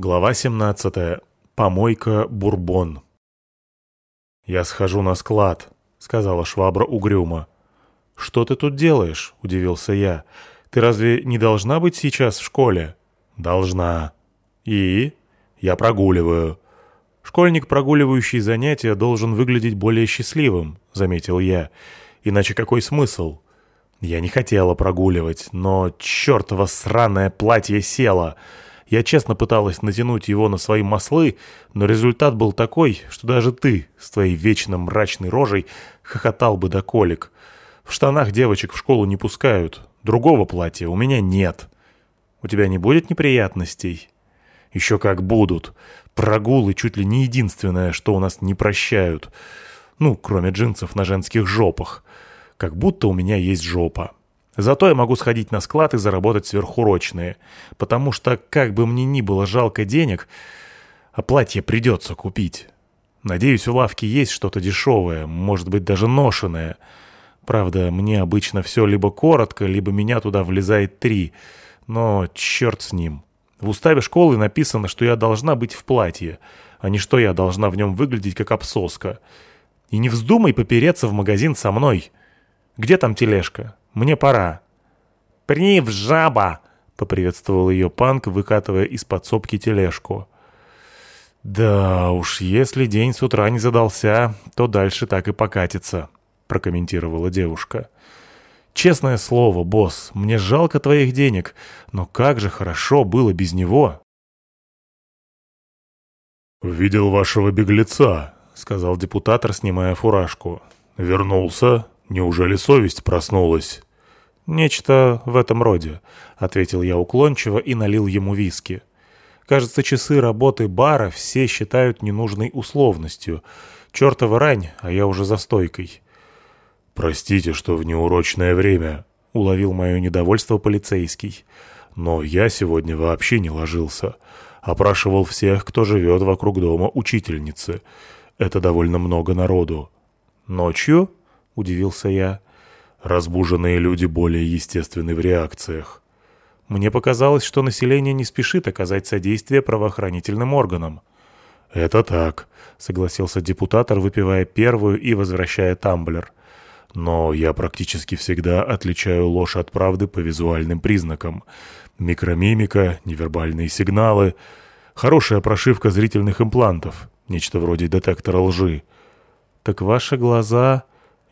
Глава 17. Помойка Бурбон. «Я схожу на склад», — сказала швабра угрюмо. «Что ты тут делаешь?» — удивился я. «Ты разве не должна быть сейчас в школе?» «Должна». «И?» «Я прогуливаю». «Школьник, прогуливающий занятия, должен выглядеть более счастливым», — заметил я. «Иначе какой смысл?» Я не хотела прогуливать, но чертово сраное платье село — я честно пыталась натянуть его на свои маслы, но результат был такой, что даже ты с твоей вечно мрачной рожей хохотал бы до колик. В штанах девочек в школу не пускают. Другого платья у меня нет. У тебя не будет неприятностей? Еще как будут. Прогулы чуть ли не единственное, что у нас не прощают. Ну, кроме джинсов на женских жопах. Как будто у меня есть жопа. Зато я могу сходить на склад и заработать сверхурочные, потому что, как бы мне ни было жалко денег, а платье придется купить. Надеюсь, у лавки есть что-то дешевое, может быть, даже ношеное. Правда, мне обычно все либо коротко, либо меня туда влезает три. Но черт с ним. В уставе школы написано, что я должна быть в платье, а не что я должна в нем выглядеть как обсоска. И не вздумай попереться в магазин со мной. Где там тележка? Мне пора». «Прив, жаба!» — поприветствовал ее панк, выкатывая из подсобки тележку. «Да уж, если день с утра не задался, то дальше так и покатится», — прокомментировала девушка. «Честное слово, босс, мне жалко твоих денег, но как же хорошо было без него!» «Видел вашего беглеца», — сказал депутатор, снимая фуражку. «Вернулся? Неужели совесть проснулась?» «Нечто в этом роде», — ответил я уклончиво и налил ему виски. «Кажется, часы работы бара все считают ненужной условностью. Чёртова рань, а я уже за стойкой». «Простите, что в неурочное время», — уловил мое недовольство полицейский. «Но я сегодня вообще не ложился. Опрашивал всех, кто живет вокруг дома учительницы. Это довольно много народу». «Ночью?» — удивился я. Разбуженные люди более естественны в реакциях. Мне показалось, что население не спешит оказать содействие правоохранительным органам. «Это так», — согласился депутатор, выпивая первую и возвращая тамблер. «Но я практически всегда отличаю ложь от правды по визуальным признакам. Микромимика, невербальные сигналы, хорошая прошивка зрительных имплантов, нечто вроде детектора лжи». «Так ваши глаза...»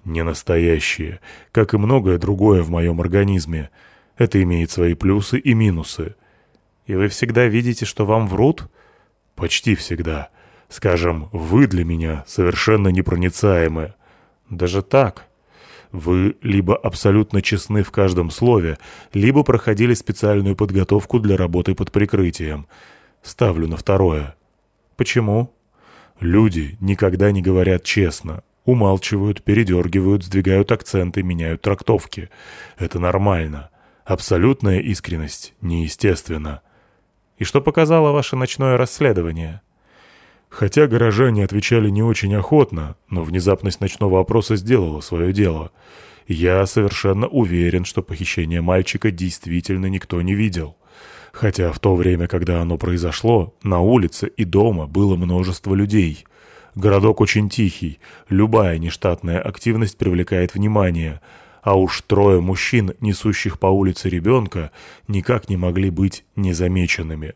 не настоящие, как и многое другое в моем организме. Это имеет свои плюсы и минусы. И вы всегда видите, что вам врут? Почти всегда. Скажем, вы для меня совершенно непроницаемы. Даже так? Вы либо абсолютно честны в каждом слове, либо проходили специальную подготовку для работы под прикрытием. Ставлю на второе. Почему? Люди никогда не говорят честно, Умалчивают, передергивают, сдвигают акценты, меняют трактовки. Это нормально. Абсолютная искренность неестественна. И что показало ваше ночное расследование? Хотя горожане отвечали не очень охотно, но внезапность ночного опроса сделала свое дело. Я совершенно уверен, что похищение мальчика действительно никто не видел. Хотя в то время, когда оно произошло, на улице и дома было множество людей — Городок очень тихий, любая нештатная активность привлекает внимание, а уж трое мужчин, несущих по улице ребенка, никак не могли быть незамеченными.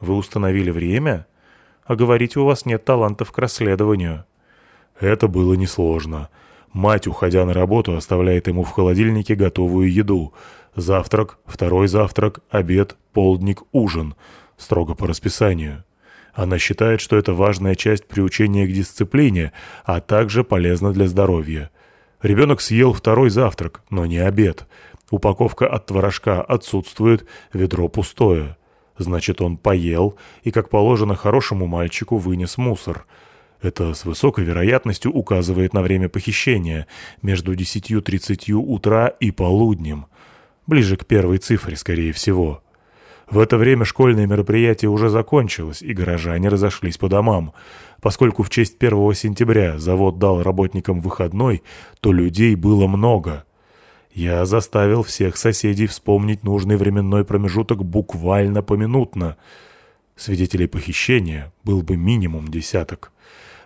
Вы установили время? А говорите, у вас нет талантов к расследованию. Это было несложно. Мать, уходя на работу, оставляет ему в холодильнике готовую еду. Завтрак, второй завтрак, обед, полдник, ужин. Строго по расписанию. Она считает, что это важная часть приучения к дисциплине, а также полезна для здоровья. Ребенок съел второй завтрак, но не обед. Упаковка от творожка отсутствует, ведро пустое. Значит, он поел и, как положено хорошему мальчику, вынес мусор. Это с высокой вероятностью указывает на время похищения между 10.30 утра и полуднем. Ближе к первой цифре, скорее всего. В это время школьное мероприятие уже закончилось, и горожане разошлись по домам. Поскольку в честь 1 сентября завод дал работникам выходной, то людей было много. Я заставил всех соседей вспомнить нужный временной промежуток буквально поминутно. Свидетелей похищения был бы минимум десяток.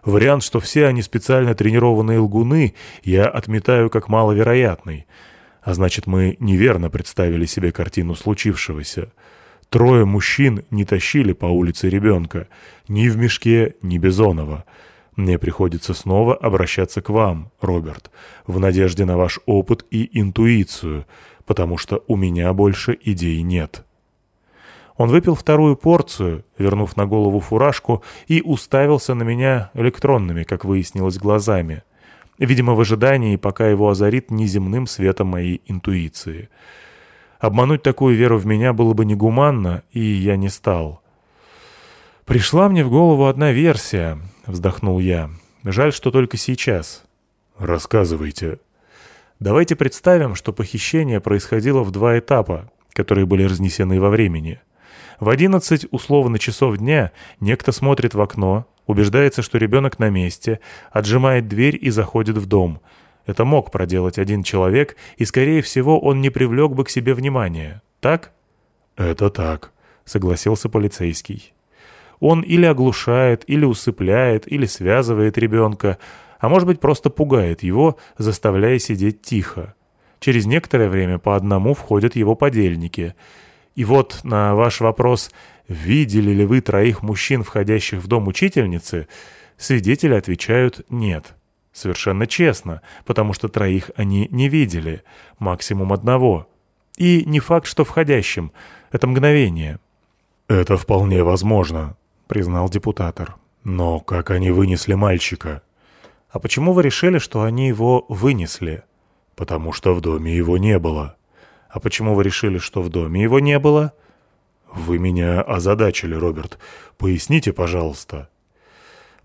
Вариант, что все они специально тренированные лгуны, я отметаю как маловероятный. А значит, мы неверно представили себе картину случившегося. Трое мужчин не тащили по улице ребенка, ни в мешке, ни Бизонова. Мне приходится снова обращаться к вам, Роберт, в надежде на ваш опыт и интуицию, потому что у меня больше идей нет». Он выпил вторую порцию, вернув на голову фуражку, и уставился на меня электронными, как выяснилось, глазами. Видимо, в ожидании, пока его озарит неземным светом моей интуиции. Обмануть такую веру в меня было бы негуманно, и я не стал. «Пришла мне в голову одна версия», — вздохнул я. «Жаль, что только сейчас». «Рассказывайте». «Давайте представим, что похищение происходило в два этапа, которые были разнесены во времени». В 11 условно часов дня некто смотрит в окно, убеждается, что ребенок на месте, отжимает дверь и заходит в дом. Это мог проделать один человек, и, скорее всего, он не привлек бы к себе внимания. Так? «Это так», — согласился полицейский. Он или оглушает, или усыпляет, или связывает ребенка, а может быть просто пугает его, заставляя сидеть тихо. Через некоторое время по одному входят его подельники — и вот на ваш вопрос, видели ли вы троих мужчин, входящих в дом учительницы, свидетели отвечают «нет». Совершенно честно, потому что троих они не видели, максимум одного. И не факт, что входящим. Это мгновение. «Это вполне возможно», — признал депутатор. «Но как они вынесли мальчика?» «А почему вы решили, что они его вынесли?» «Потому что в доме его не было». «А почему вы решили, что в доме его не было?» «Вы меня озадачили, Роберт. Поясните, пожалуйста».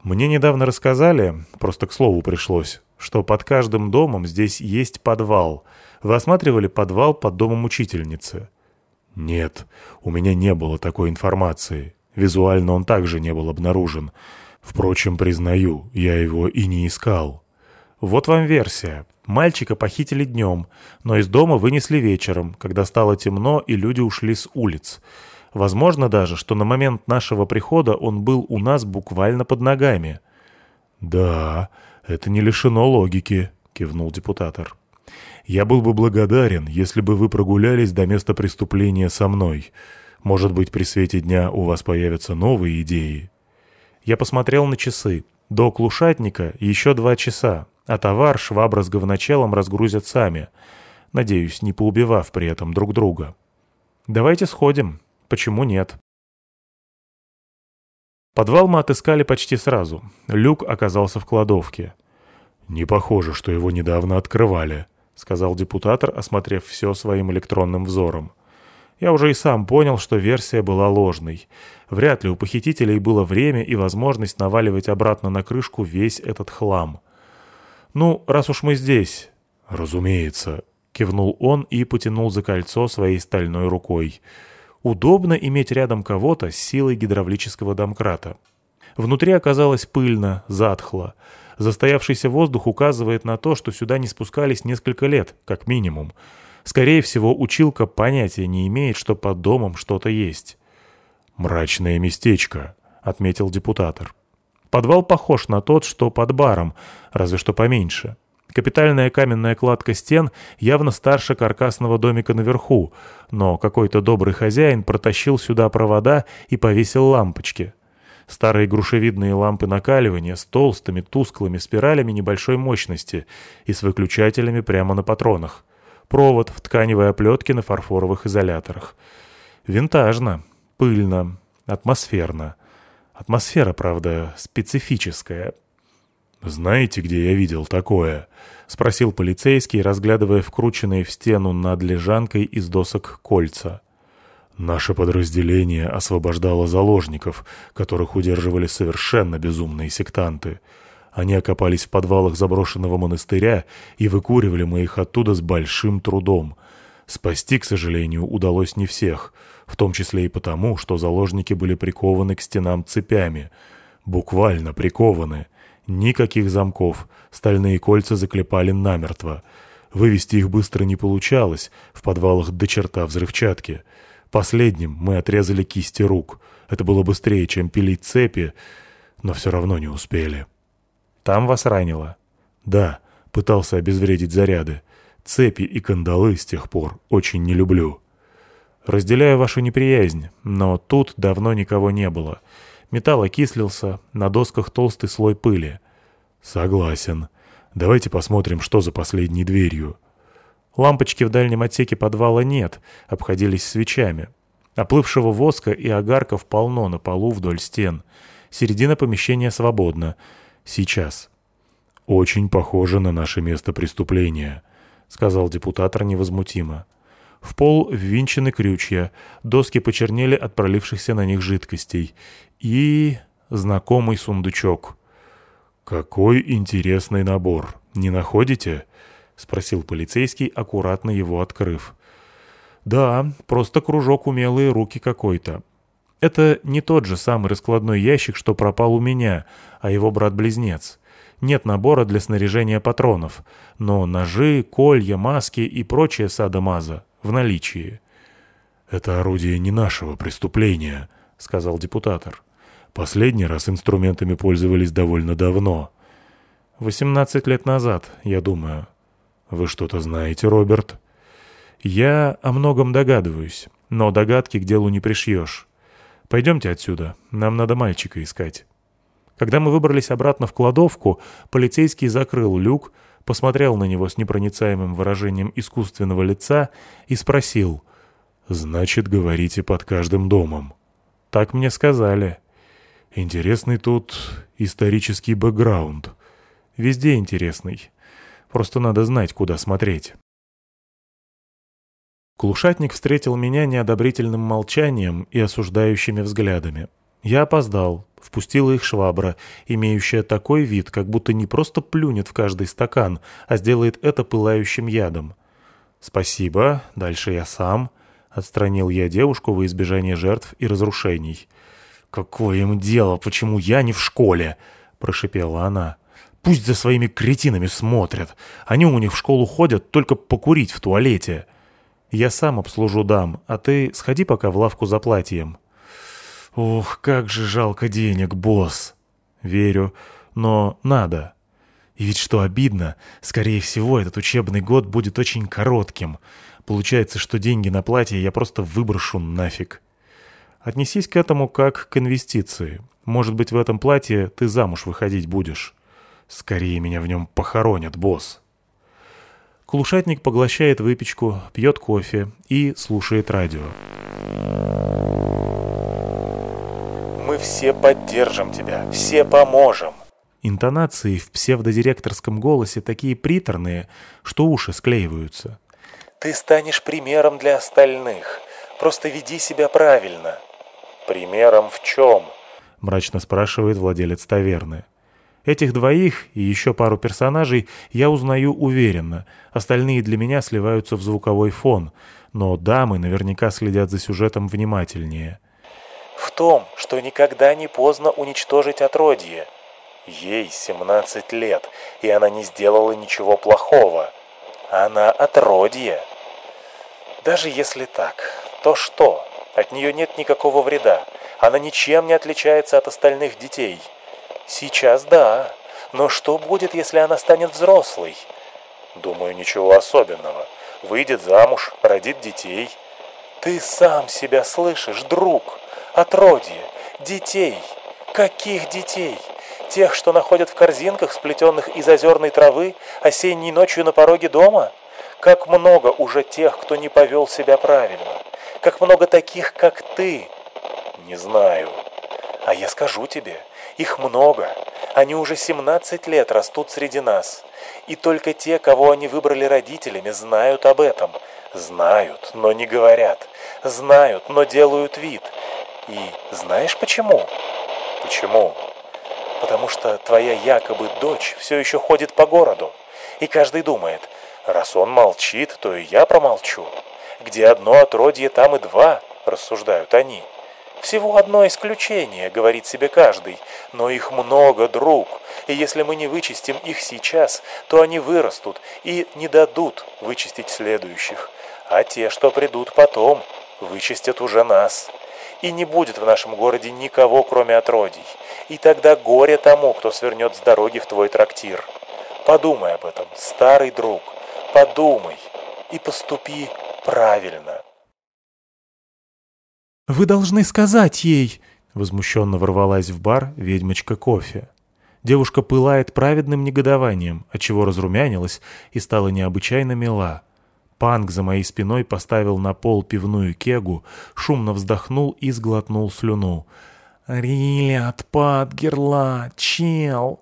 «Мне недавно рассказали, просто к слову пришлось, что под каждым домом здесь есть подвал. Вы осматривали подвал под домом учительницы?» «Нет, у меня не было такой информации. Визуально он также не был обнаружен. Впрочем, признаю, я его и не искал». Вот вам версия. Мальчика похитили днем, но из дома вынесли вечером, когда стало темно и люди ушли с улиц. Возможно даже, что на момент нашего прихода он был у нас буквально под ногами. «Да, это не лишено логики», — кивнул депутатор. «Я был бы благодарен, если бы вы прогулялись до места преступления со мной. Может быть, при свете дня у вас появятся новые идеи?» Я посмотрел на часы. До Клушатника еще два часа, а товар швабра с говночелом разгрузят сами. Надеюсь, не поубивав при этом друг друга. Давайте сходим. Почему нет? Подвал мы отыскали почти сразу. Люк оказался в кладовке. «Не похоже, что его недавно открывали», — сказал депутатор, осмотрев все своим электронным взором. Я уже и сам понял, что версия была ложной. Вряд ли у похитителей было время и возможность наваливать обратно на крышку весь этот хлам. «Ну, раз уж мы здесь...» «Разумеется», — кивнул он и потянул за кольцо своей стальной рукой. «Удобно иметь рядом кого-то с силой гидравлического домкрата». Внутри оказалось пыльно, затхло. Застоявшийся воздух указывает на то, что сюда не спускались несколько лет, как минимум. Скорее всего, училка понятия не имеет, что под домом что-то есть. «Мрачное местечко», — отметил депутатор. Подвал похож на тот, что под баром, разве что поменьше. Капитальная каменная кладка стен явно старше каркасного домика наверху, но какой-то добрый хозяин протащил сюда провода и повесил лампочки. Старые грушевидные лампы накаливания с толстыми тусклыми спиралями небольшой мощности и с выключателями прямо на патронах. Провод в тканевой оплетке на фарфоровых изоляторах. Винтажно, пыльно, атмосферно. Атмосфера, правда, специфическая. «Знаете, где я видел такое?» — спросил полицейский, разглядывая вкрученные в стену над лежанкой из досок кольца. «Наше подразделение освобождало заложников, которых удерживали совершенно безумные сектанты. Они окопались в подвалах заброшенного монастыря, и выкуривали мы их оттуда с большим трудом. Спасти, к сожалению, удалось не всех — в том числе и потому, что заложники были прикованы к стенам цепями. Буквально прикованы. Никаких замков, стальные кольца заклепали намертво. Вывести их быстро не получалось, в подвалах до черта взрывчатки. Последним мы отрезали кисти рук. Это было быстрее, чем пилить цепи, но все равно не успели. Там вас ранило? Да, пытался обезвредить заряды. Цепи и кандалы с тех пор очень не люблю. Разделяю вашу неприязнь, но тут давно никого не было. Металл окислился, на досках толстый слой пыли. Согласен. Давайте посмотрим, что за последней дверью. Лампочки в дальнем отсеке подвала нет, обходились свечами. Оплывшего воска и огарков полно на полу вдоль стен. Середина помещения свободна. Сейчас. «Очень похоже на наше место преступления», — сказал депутатор невозмутимо. В пол ввинчены крючья, доски почернели от пролившихся на них жидкостей. И... знакомый сундучок. «Какой интересный набор, не находите?» — спросил полицейский, аккуратно его открыв. «Да, просто кружок умелые руки какой-то. Это не тот же самый раскладной ящик, что пропал у меня, а его брат-близнец. Нет набора для снаряжения патронов, но ножи, колья, маски и прочее садомаза в наличии». «Это орудие не нашего преступления», — сказал депутатор. «Последний раз инструментами пользовались довольно давно». «Восемнадцать лет назад, я думаю». «Вы что-то знаете, Роберт?» «Я о многом догадываюсь, но догадки к делу не пришьешь. Пойдемте отсюда, нам надо мальчика искать». Когда мы выбрались обратно в кладовку, полицейский закрыл люк, посмотрел на него с непроницаемым выражением искусственного лица и спросил. «Значит, говорите под каждым домом?» «Так мне сказали». «Интересный тут исторический бэкграунд». «Везде интересный. Просто надо знать, куда смотреть». Клушатник встретил меня неодобрительным молчанием и осуждающими взглядами. Я опоздал, впустила их швабра, имеющая такой вид, как будто не просто плюнет в каждый стакан, а сделает это пылающим ядом. «Спасибо, дальше я сам», — отстранил я девушку во избежание жертв и разрушений. «Какое им дело, почему я не в школе?» — прошипела она. «Пусть за своими кретинами смотрят. Они у них в школу ходят только покурить в туалете. Я сам обслужу дам, а ты сходи пока в лавку за платьем». «Ох, как же жалко денег, босс!» «Верю, но надо. И ведь что обидно, скорее всего, этот учебный год будет очень коротким. Получается, что деньги на платье я просто выброшу нафиг. Отнесись к этому как к инвестиции. Может быть, в этом платье ты замуж выходить будешь. Скорее меня в нем похоронят, босс». Клушатник поглощает выпечку, пьет кофе и слушает радио. Мы все поддержим тебя, все поможем. Интонации в псевдодиректорском голосе такие приторные, что уши склеиваются. Ты станешь примером для остальных. Просто веди себя правильно. Примером в чем? Мрачно спрашивает владелец таверны. Этих двоих и еще пару персонажей я узнаю уверенно. Остальные для меня сливаются в звуковой фон. Но дамы наверняка следят за сюжетом внимательнее в том, что никогда не поздно уничтожить отродье. Ей 17 лет, и она не сделала ничего плохого. Она отродье. Даже если так, то что? От нее нет никакого вреда. Она ничем не отличается от остальных детей. Сейчас да, но что будет, если она станет взрослой? Думаю, ничего особенного. Выйдет замуж, родит детей. Ты сам себя слышишь, друг? отродье, детей. Каких детей? Тех, что находят в корзинках, сплетенных из озерной травы, осенней ночью на пороге дома? Как много уже тех, кто не повел себя правильно. Как много таких, как ты. Не знаю. А я скажу тебе, их много. Они уже 17 лет растут среди нас. И только те, кого они выбрали родителями, знают об этом. Знают, но не говорят. Знают, но делают вид. И знаешь почему? Почему? Потому что твоя якобы дочь все еще ходит по городу, и каждый думает, раз он молчит, то и я промолчу. Где одно отродье, там и два, рассуждают они. Всего одно исключение, говорит себе каждый, но их много, друг, и если мы не вычистим их сейчас, то они вырастут и не дадут вычистить следующих, а те, что придут потом, вычистят уже нас. И не будет в нашем городе никого, кроме отродий. И тогда горе тому, кто свернет с дороги в твой трактир. Подумай об этом, старый друг, подумай и поступи правильно. «Вы должны сказать ей!» Возмущенно ворвалась в бар ведьмочка кофе. Девушка пылает праведным негодованием, отчего разрумянилась и стала необычайно мила. Панк за моей спиной поставил на пол пивную кегу, шумно вздохнул и сглотнул слюну. «Рили, отпад, герла, чел!»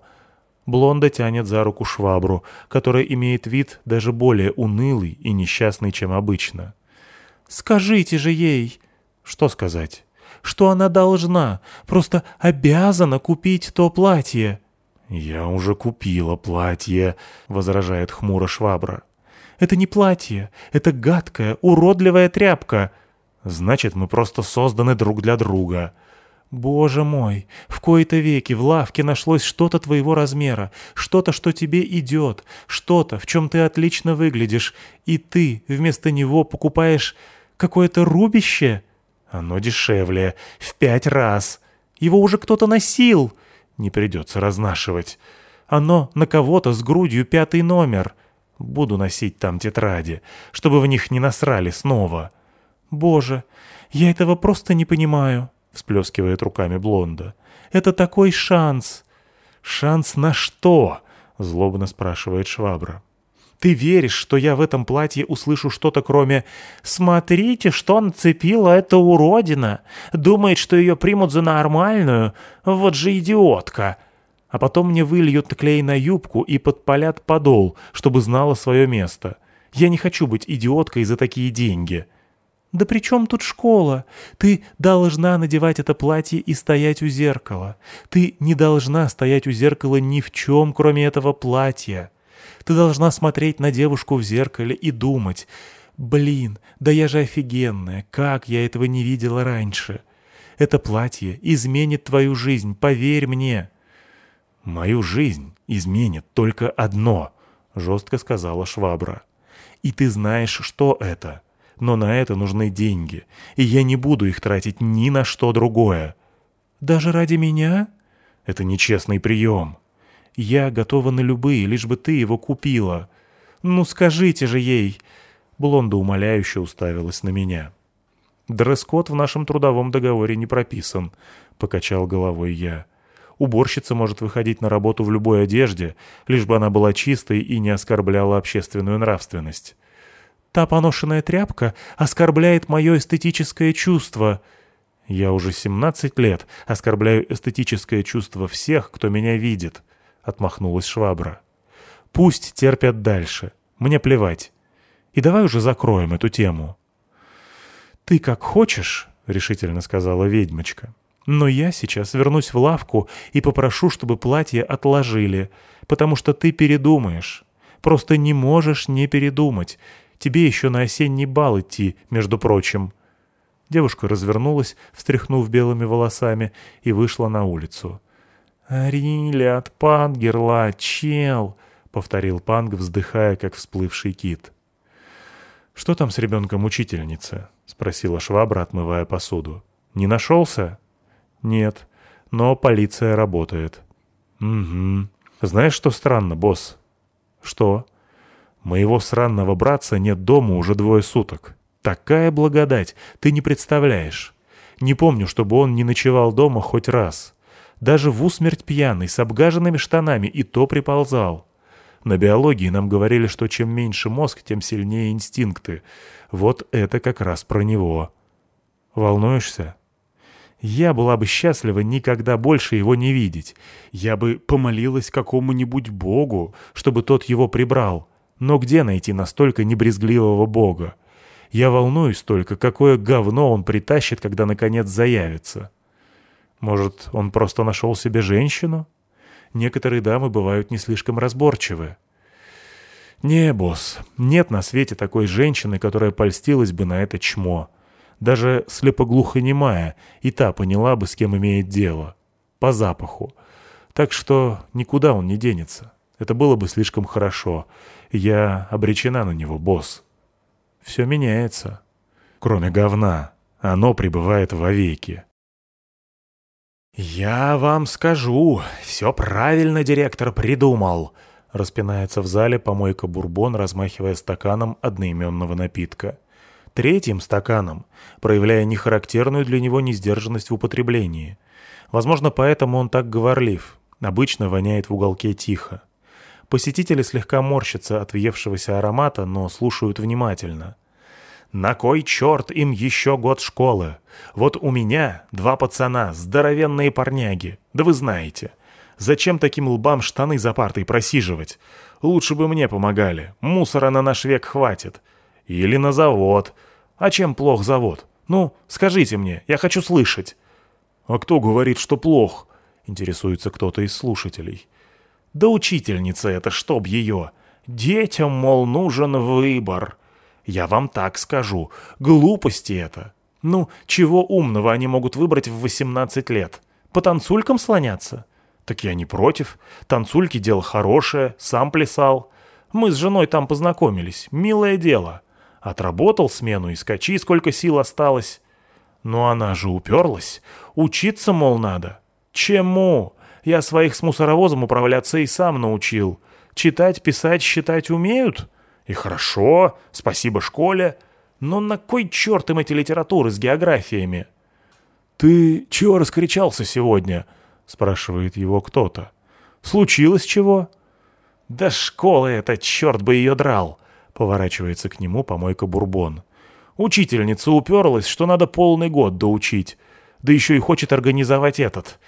Блонда тянет за руку швабру, которая имеет вид даже более унылый и несчастный, чем обычно. «Скажите же ей!» «Что сказать?» «Что она должна, просто обязана купить то платье!» «Я уже купила платье», — возражает хмуро швабра. «Это не платье, это гадкая, уродливая тряпка!» «Значит, мы просто созданы друг для друга!» «Боже мой, в кои-то веки в лавке нашлось что-то твоего размера, что-то, что тебе идет, что-то, в чем ты отлично выглядишь, и ты вместо него покупаешь какое-то рубище?» «Оно дешевле, в пять раз. Его уже кто-то носил!» «Не придется разнашивать. Оно на кого-то с грудью пятый номер. Буду носить там тетради, чтобы в них не насрали снова». «Боже, я этого просто не понимаю!» — всплескивает руками Блонда. «Это такой шанс!» «Шанс на что?» — злобно спрашивает Швабра. «Ты веришь, что я в этом платье услышу что-то кроме «Смотрите, что нацепила эта уродина! Думает, что ее примут за нормальную? Вот же идиотка!» А потом мне выльют клей на юбку и подпалят подол, чтобы знала свое место. Я не хочу быть идиоткой за такие деньги. «Да при чем тут школа? Ты должна надевать это платье и стоять у зеркала. Ты не должна стоять у зеркала ни в чем, кроме этого платья. Ты должна смотреть на девушку в зеркале и думать, «Блин, да я же офигенная, как я этого не видела раньше!» Это платье изменит твою жизнь, поверь мне. «Мою жизнь изменит только одно», — жестко сказала Швабра. «И ты знаешь, что это?» но на это нужны деньги, и я не буду их тратить ни на что другое. Даже ради меня? Это нечестный прием. Я готова на любые, лишь бы ты его купила. Ну скажите же ей!» Блонда умоляюще уставилась на меня. «Дресс-код в нашем трудовом договоре не прописан», — покачал головой я. «Уборщица может выходить на работу в любой одежде, лишь бы она была чистой и не оскорбляла общественную нравственность. Та поношенная тряпка оскорбляет мое эстетическое чувство. Я уже 17 лет оскорбляю эстетическое чувство всех, кто меня видит, — отмахнулась швабра. Пусть терпят дальше. Мне плевать. И давай уже закроем эту тему. Ты как хочешь, — решительно сказала ведьмочка. Но я сейчас вернусь в лавку и попрошу, чтобы платье отложили, потому что ты передумаешь. Просто не можешь не передумать. Тебе еще на осенний бал идти, между прочим». Девушка развернулась, встряхнув белыми волосами, и вышла на улицу. «Ариля, от Пангерла, чел!» — повторил Панг, вздыхая, как всплывший кит. «Что там с ребенком учительницы?» — спросила швабра, отмывая посуду. «Не нашелся?» «Нет, но полиция работает». «Угу. Знаешь, что странно, босс?» «Что?» Моего сранного братца нет дома уже двое суток. Такая благодать, ты не представляешь. Не помню, чтобы он не ночевал дома хоть раз. Даже в усмерть пьяный, с обгаженными штанами, и то приползал. На биологии нам говорили, что чем меньше мозг, тем сильнее инстинкты. Вот это как раз про него. Волнуешься? Я была бы счастлива никогда больше его не видеть. Я бы помолилась какому-нибудь богу, чтобы тот его прибрал. Но где найти настолько небрезгливого бога? Я волнуюсь только, какое говно он притащит, когда наконец заявится. Может, он просто нашел себе женщину? Некоторые дамы бывают не слишком разборчивы. Не, босс, нет на свете такой женщины, которая польстилась бы на это чмо. Даже слепоглухонемая, и та поняла бы, с кем имеет дело. По запаху. Так что никуда он не денется. Это было бы слишком хорошо. Я обречена на него, босс. Все меняется. Кроме говна. оно пребывает вовеки. «Я вам скажу, все правильно директор придумал», — распинается в зале помойка Бурбон, размахивая стаканом одноименного напитка. Третьим стаканом, проявляя нехарактерную для него несдержанность в употреблении. Возможно, поэтому он так говорлив. Обычно воняет в уголке тихо. Посетители слегка морщатся от въевшегося аромата, но слушают внимательно. На кой черт им еще год школы? Вот у меня два пацана, здоровенные парняги. Да вы знаете. Зачем таким лбам штаны за партой просиживать? Лучше бы мне помогали. Мусора на наш век хватит. Или на завод. А чем плох завод? Ну, скажите мне, я хочу слышать. А кто говорит, что плох? Интересуется кто-то из слушателей. Да учительница это, чтоб ее. Детям, мол, нужен выбор. Я вам так скажу. Глупости это. Ну, чего умного они могут выбрать в 18 лет? По танцулькам слоняться? Так я не против. Танцульки дело хорошее, сам плясал. Мы с женой там познакомились. Милое дело. Отработал смену и скачи, сколько сил осталось. Но она же уперлась. Учиться, мол, надо. Чему? Я своих с мусоровозом управляться и сам научил. Читать, писать, считать умеют? И хорошо, спасибо школе. Но на кой черт им эти литературы с географиями? «Ты чего раскричался сегодня?» — спрашивает его кто-то. «Случилось чего?» «Да школа эта, черт бы ее драл!» — поворачивается к нему помойка Бурбон. «Учительница уперлась, что надо полный год доучить. Да еще и хочет организовать этот...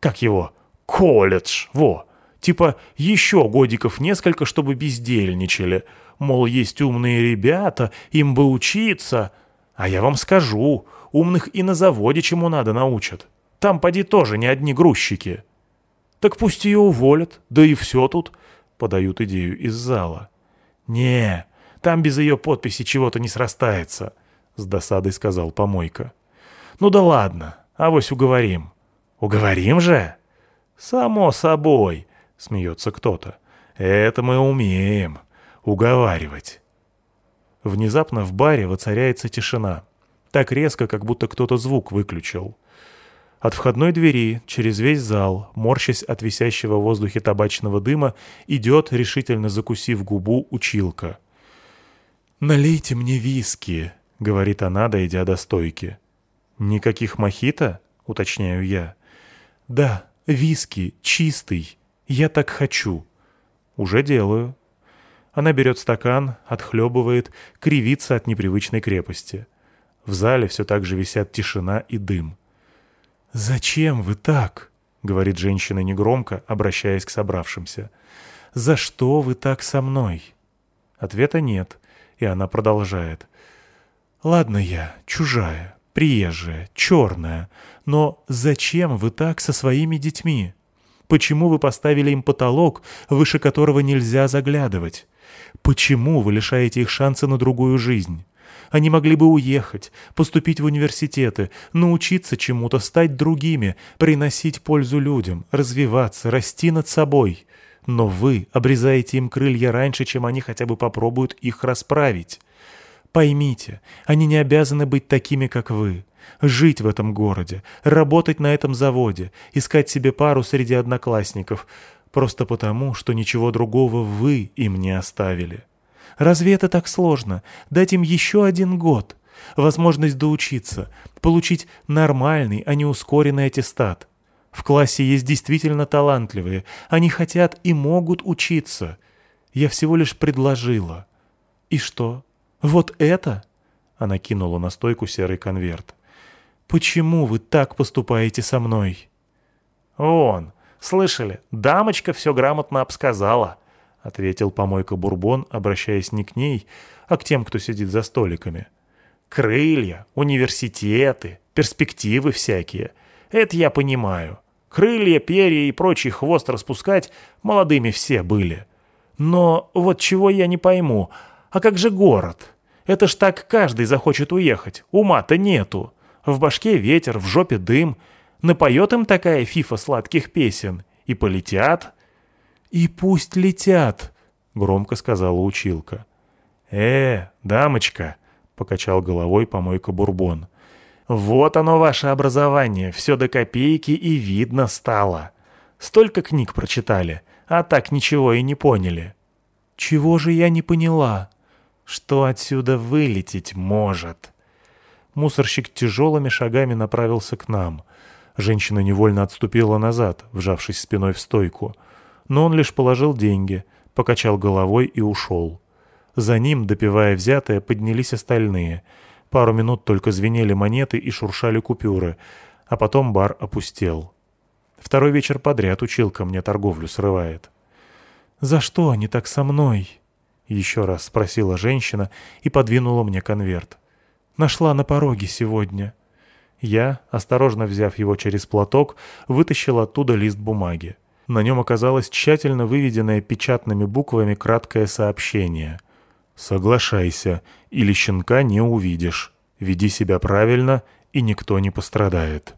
Как его? Колледж! Во! Типа еще годиков несколько, чтобы бездельничали. Мол, есть умные ребята, им бы учиться. А я вам скажу, умных и на заводе чему надо научат. Там поди тоже не одни грузчики. Так пусть ее уволят, да и все тут, подают идею из зала. Не, там без ее подписи чего-то не срастается, с досадой сказал помойка. Ну да ладно, авось уговорим. Уговорим же? Само собой, смеется кто-то. Это мы умеем уговаривать. Внезапно в баре воцаряется тишина. Так резко, как будто кто-то звук выключил. От входной двери, через весь зал, морщась от висящего в воздухе табачного дыма, идет, решительно закусив губу, училка. «Налейте мне виски», — говорит она, дойдя до стойки. «Никаких мохито?» — уточняю я. «Да, виски, чистый. Я так хочу». «Уже делаю», она берет стакан, отхлебывает, кривится от непривычной крепости. В зале все так же висят тишина и дым. «Зачем вы так?» — говорит женщина негромко, обращаясь к собравшимся. «За что вы так со мной?» Ответа нет, и она продолжает. «Ладно я, чужая, приезжая, черная, но зачем вы так со своими детьми? Почему вы поставили им потолок, выше которого нельзя заглядывать? Почему вы лишаете их шанса на другую жизнь? Они могли бы уехать, поступить в университеты, научиться чему-то, стать другими, приносить пользу людям, развиваться, расти над собой. Но вы обрезаете им крылья раньше, чем они хотя бы попробуют их расправить. Поймите, они не обязаны быть такими, как вы. Жить в этом городе, работать на этом заводе, искать себе пару среди одноклассников — Просто потому, что ничего другого вы им не оставили. Разве это так сложно? Дать им еще один год. Возможность доучиться, получить нормальный, а не ускоренный аттестат. В классе есть действительно талантливые. Они хотят и могут учиться. Я всего лишь предложила. И что? Вот это? Она кинула на стойку серый конверт. Почему вы так поступаете со мной? Он, Слышали, дамочка все грамотно обсказала», — ответил помойка Бурбон, обращаясь не к ней, а к тем, кто сидит за столиками. «Крылья, университеты, перспективы всякие. Это я понимаю. Крылья, перья и прочий хвост распускать молодыми все были. Но вот чего я не пойму, а как же город? Это ж так каждый захочет уехать, ума-то нету. В башке ветер, в жопе дым — Напоет им такая фифа сладких песен, и полетят. «И пусть летят», — громко сказала училка. «Э, дамочка», — покачал головой помойка Бурбон, Вот оно ваше образование, все до копейки и видно стало. Столько книг прочитали, а так ничего и не поняли. Чего же я не поняла? Что отсюда вылететь может? Мусорщик тяжелыми шагами направился к нам. Женщина невольно отступила назад, вжавшись спиной в стойку. Но он лишь положил деньги, покачал головой и ушел. За ним, допивая взятое, поднялись остальные. Пару минут только звенели монеты и шуршали купюры, а потом бар опустел. Второй вечер подряд училка мне торговлю срывает. «За что они так со мной?» — еще раз спросила женщина и подвинула мне конверт. «Нашла на пороге сегодня». Я, осторожно взяв его через платок, вытащил оттуда лист бумаги. На нем оказалось тщательно выведенное печатными буквами краткое сообщение. «Соглашайся, или щенка не увидишь. Веди себя правильно, и никто не пострадает».